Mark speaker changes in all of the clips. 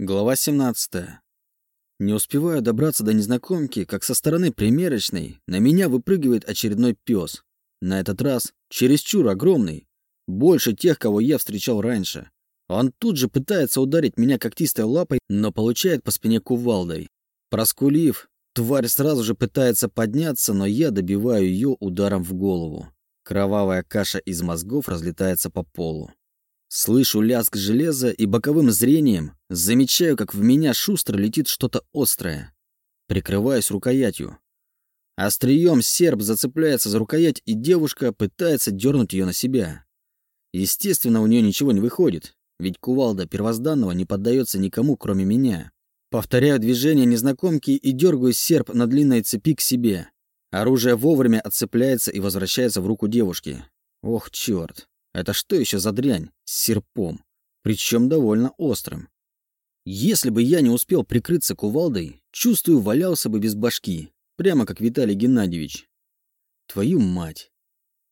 Speaker 1: Глава 17. Не успеваю добраться до незнакомки, как со стороны примерочной на меня выпрыгивает очередной пес. На этот раз чересчур огромный, больше тех, кого я встречал раньше. Он тут же пытается ударить меня когтистой лапой, но получает по спине кувалдой. Проскулив, тварь сразу же пытается подняться, но я добиваю ее ударом в голову. Кровавая каша из мозгов разлетается по полу. Слышу лязг железа и боковым зрением замечаю, как в меня шустро летит что-то острое. Прикрываюсь рукоятью. Острием серп зацепляется за рукоять, и девушка пытается дернуть ее на себя. Естественно, у нее ничего не выходит, ведь кувалда первозданного не поддается никому, кроме меня. Повторяю движение незнакомки и дергаю серп на длинной цепи к себе. Оружие вовремя отцепляется и возвращается в руку девушки. Ох, черт. Это что еще за дрянь? С серпом. Причем довольно острым. Если бы я не успел прикрыться кувалдой, чувствую, валялся бы без башки. Прямо как Виталий Геннадьевич. Твою мать.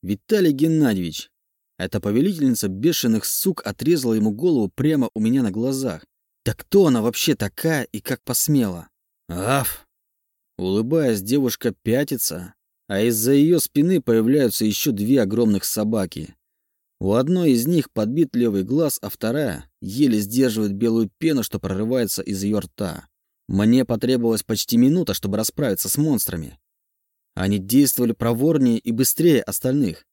Speaker 1: Виталий Геннадьевич. Эта повелительница бешеных сук отрезала ему голову прямо у меня на глазах. Да кто она вообще такая и как посмела? Аф! Улыбаясь, девушка пятится, а из-за ее спины появляются еще две огромных собаки. У одной из них подбит левый глаз, а вторая еле сдерживает белую пену, что прорывается из ее рта. Мне потребовалась почти минута, чтобы расправиться с монстрами. Они действовали проворнее и быстрее остальных.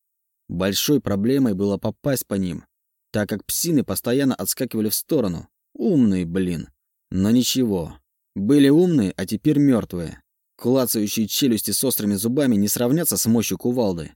Speaker 1: Большой проблемой было попасть по ним, так как псины постоянно отскакивали в сторону. Умные, блин. Но ничего. Были умные, а теперь мертвые. Клацающие челюсти с острыми зубами не сравнятся с мощью кувалды.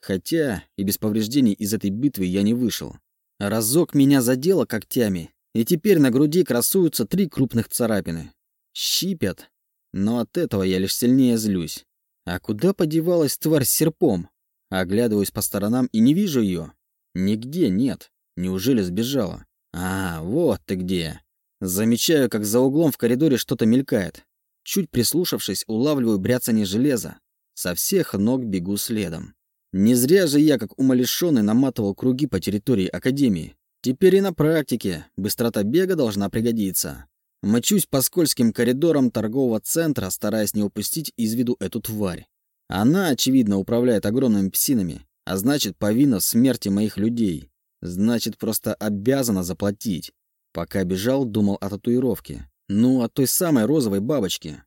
Speaker 1: Хотя и без повреждений из этой битвы я не вышел. Разок меня задело когтями, и теперь на груди красуются три крупных царапины. Щипят, но от этого я лишь сильнее злюсь. А куда подевалась тварь с серпом? Оглядываюсь по сторонам и не вижу ее. Нигде нет. Неужели сбежала? А, вот ты где. Замечаю, как за углом в коридоре что-то мелькает. Чуть прислушавшись, улавливаю бряцание железа. Со всех ног бегу следом. Не зря же я, как умалишенный, наматывал круги по территории Академии. Теперь и на практике быстрота бега должна пригодиться. Мчусь по скользким коридорам торгового центра, стараясь не упустить из виду эту тварь. Она, очевидно, управляет огромными псинами, а значит, повинна в смерти моих людей. Значит, просто обязана заплатить. Пока бежал, думал о татуировке. Ну, о той самой розовой бабочке.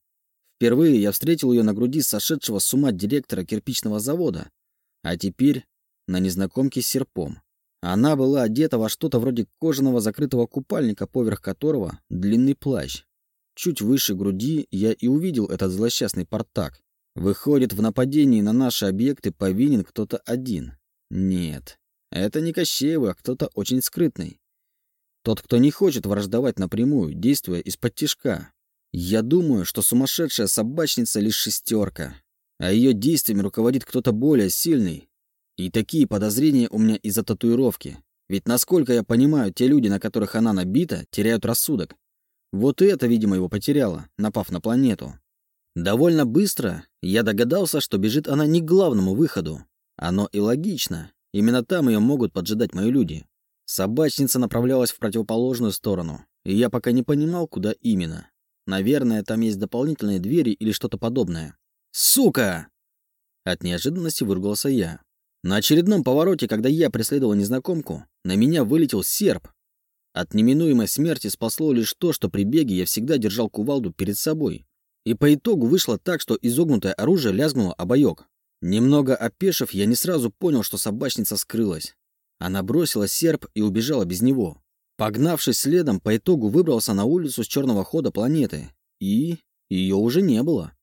Speaker 1: Впервые я встретил ее на груди сошедшего с ума директора кирпичного завода, а теперь на незнакомке с серпом. Она была одета во что-то вроде кожаного закрытого купальника, поверх которого длинный плащ. Чуть выше груди я и увидел этот злосчастный портак. Выходит, в нападении на наши объекты повинен кто-то один. Нет, это не Кощеева, а кто-то очень скрытный. Тот, кто не хочет враждовать напрямую, действуя из-под тишка. Я думаю, что сумасшедшая собачница лишь шестерка а ее действиями руководит кто-то более сильный. И такие подозрения у меня из-за татуировки. Ведь, насколько я понимаю, те люди, на которых она набита, теряют рассудок. Вот и это, видимо, его потеряло, напав на планету. Довольно быстро я догадался, что бежит она не к главному выходу. Оно и логично. Именно там ее могут поджидать мои люди. Собачница направлялась в противоположную сторону, и я пока не понимал, куда именно. Наверное, там есть дополнительные двери или что-то подобное. «Сука!» От неожиданности выругался я. На очередном повороте, когда я преследовал незнакомку, на меня вылетел серп. От неминуемой смерти спасло лишь то, что при беге я всегда держал кувалду перед собой. И по итогу вышло так, что изогнутое оружие лязгнуло обоек. Немного опешив, я не сразу понял, что собачница скрылась. Она бросила серп и убежала без него. Погнавшись следом, по итогу выбрался на улицу с черного хода планеты. И ее уже не было.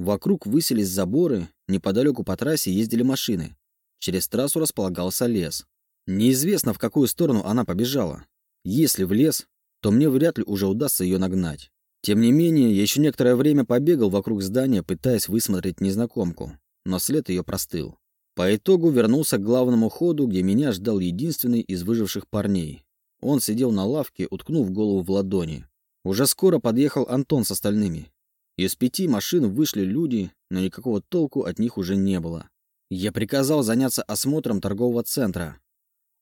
Speaker 1: Вокруг высились заборы, неподалеку по трассе ездили машины. Через трассу располагался лес. Неизвестно, в какую сторону она побежала. Если в лес, то мне вряд ли уже удастся ее нагнать. Тем не менее, я еще некоторое время побегал вокруг здания, пытаясь высмотреть незнакомку, но след ее простыл. По итогу вернулся к главному ходу, где меня ждал единственный из выживших парней. Он сидел на лавке, уткнув голову в ладони. Уже скоро подъехал Антон с остальными. Из пяти машин вышли люди, но никакого толку от них уже не было. Я приказал заняться осмотром торгового центра.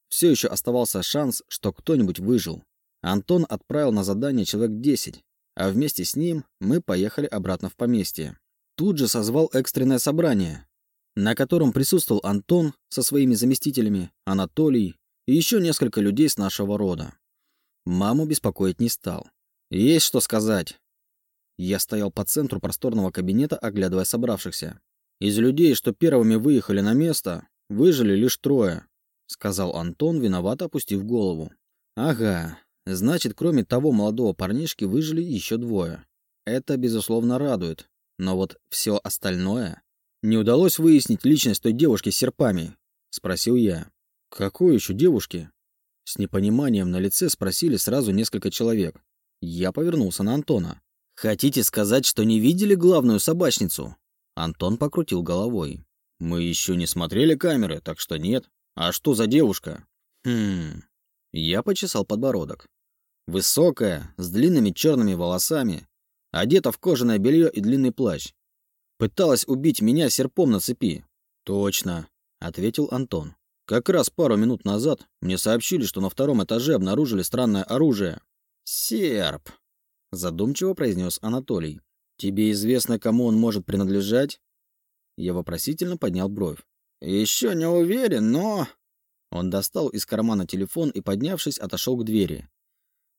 Speaker 1: Все еще оставался шанс, что кто-нибудь выжил. Антон отправил на задание человек 10, а вместе с ним мы поехали обратно в поместье. Тут же созвал экстренное собрание, на котором присутствовал Антон со своими заместителями, Анатолий и еще несколько людей с нашего рода. Маму беспокоить не стал. Есть что сказать. Я стоял по центру просторного кабинета, оглядывая собравшихся. Из людей, что первыми выехали на место, выжили лишь трое, сказал Антон, виновато опустив голову. Ага, значит, кроме того молодого парнишки выжили еще двое. Это, безусловно, радует. Но вот все остальное... Не удалось выяснить личность той девушки с серпами? Спросил я. Какой еще девушки? С непониманием на лице спросили сразу несколько человек. Я повернулся на Антона. «Хотите сказать, что не видели главную собачницу?» Антон покрутил головой. «Мы еще не смотрели камеры, так что нет. А что за девушка?» «Хм...» Я почесал подбородок. Высокая, с длинными черными волосами, одета в кожаное белье и длинный плащ. Пыталась убить меня серпом на цепи. «Точно», — ответил Антон. «Как раз пару минут назад мне сообщили, что на втором этаже обнаружили странное оружие». «Серп», — задумчиво произнес Анатолий. «Тебе известно, кому он может принадлежать?» Я вопросительно поднял бровь. «Еще не уверен, но...» Он достал из кармана телефон и, поднявшись, отошел к двери.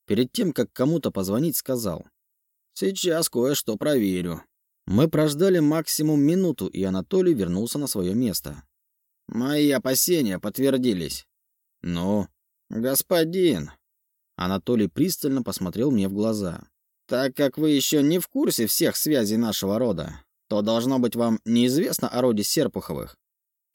Speaker 1: Перед тем, как кому-то позвонить, сказал. «Сейчас кое-что проверю». Мы прождали максимум минуту, и Анатолий вернулся на свое место. «Мои опасения подтвердились». «Ну?» «Господин». Анатолий пристально посмотрел мне в глаза. «Так как вы еще не в курсе всех связей нашего рода, то должно быть вам неизвестно о роде Серпуховых».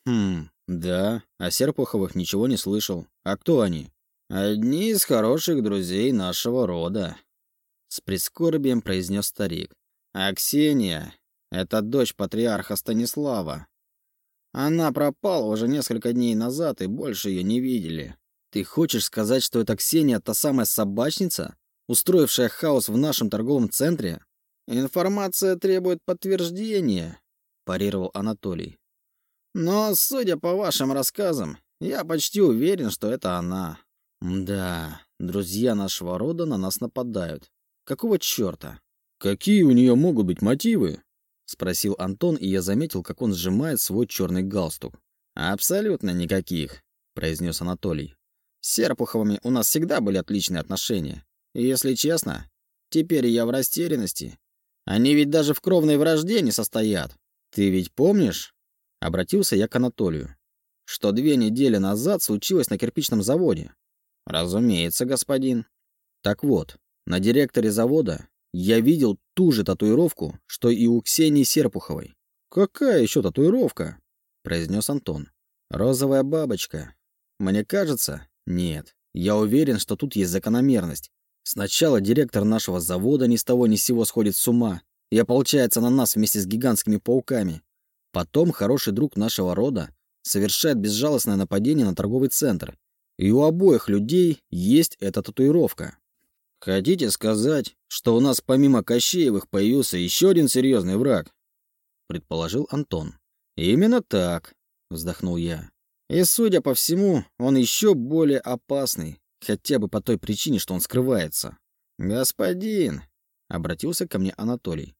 Speaker 1: «Хм, да, о Серпуховых ничего не слышал. А кто они?» «Одни из хороших друзей нашего рода», — с прискорбием произнес старик. А Ксения — это дочь патриарха Станислава. Она пропала уже несколько дней назад, и больше ее не видели. Ты хочешь сказать, что эта Ксения та самая собачница, устроившая хаос в нашем торговом центре? Информация требует подтверждения, парировал Анатолий. Но, судя по вашим рассказам, я почти уверен, что это она. Да, друзья нашего рода на нас нападают. Какого черта? «Какие у нее могут быть мотивы?» — спросил Антон, и я заметил, как он сжимает свой черный галстук. «Абсолютно никаких», — произнес Анатолий. «С Серпуховыми у нас всегда были отличные отношения. Если честно, теперь я в растерянности. Они ведь даже в кровной вражде не состоят. Ты ведь помнишь?» — обратился я к Анатолию. «Что две недели назад случилось на кирпичном заводе?» «Разумеется, господин». «Так вот, на директоре завода я видел ту же татуировку, что и у Ксении Серпуховой. «Какая еще татуировка?» — произнес Антон. «Розовая бабочка. Мне кажется, нет. Я уверен, что тут есть закономерность. Сначала директор нашего завода ни с того ни с сего сходит с ума и ополчается на нас вместе с гигантскими пауками. Потом хороший друг нашего рода совершает безжалостное нападение на торговый центр. И у обоих людей есть эта татуировка. Хотите сказать, что у нас помимо Кощеевых появился еще один серьезный враг? Предположил Антон. Именно так, вздохнул я. И, судя по всему, он еще более опасный, хотя бы по той причине, что он скрывается. Господин, обратился ко мне Анатолий.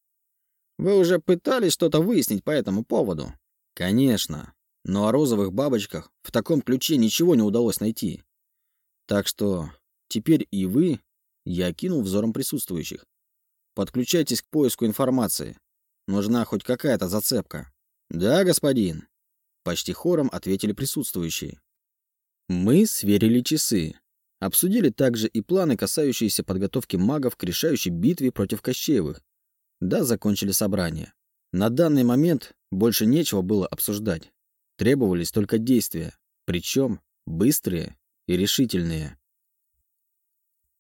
Speaker 1: Вы уже пытались что-то выяснить по этому поводу? Конечно, но о розовых бабочках в таком ключе ничего не удалось найти. Так что теперь и вы, я окинул взором присутствующих. Подключайтесь к поиску информации. Нужна хоть какая-то зацепка. Да, господин. Почти хором ответили присутствующие. Мы сверили часы. Обсудили также и планы, касающиеся подготовки магов к решающей битве против Кощеевых. Да, закончили собрание. На данный момент больше нечего было обсуждать. Требовались только действия, причем быстрые и решительные.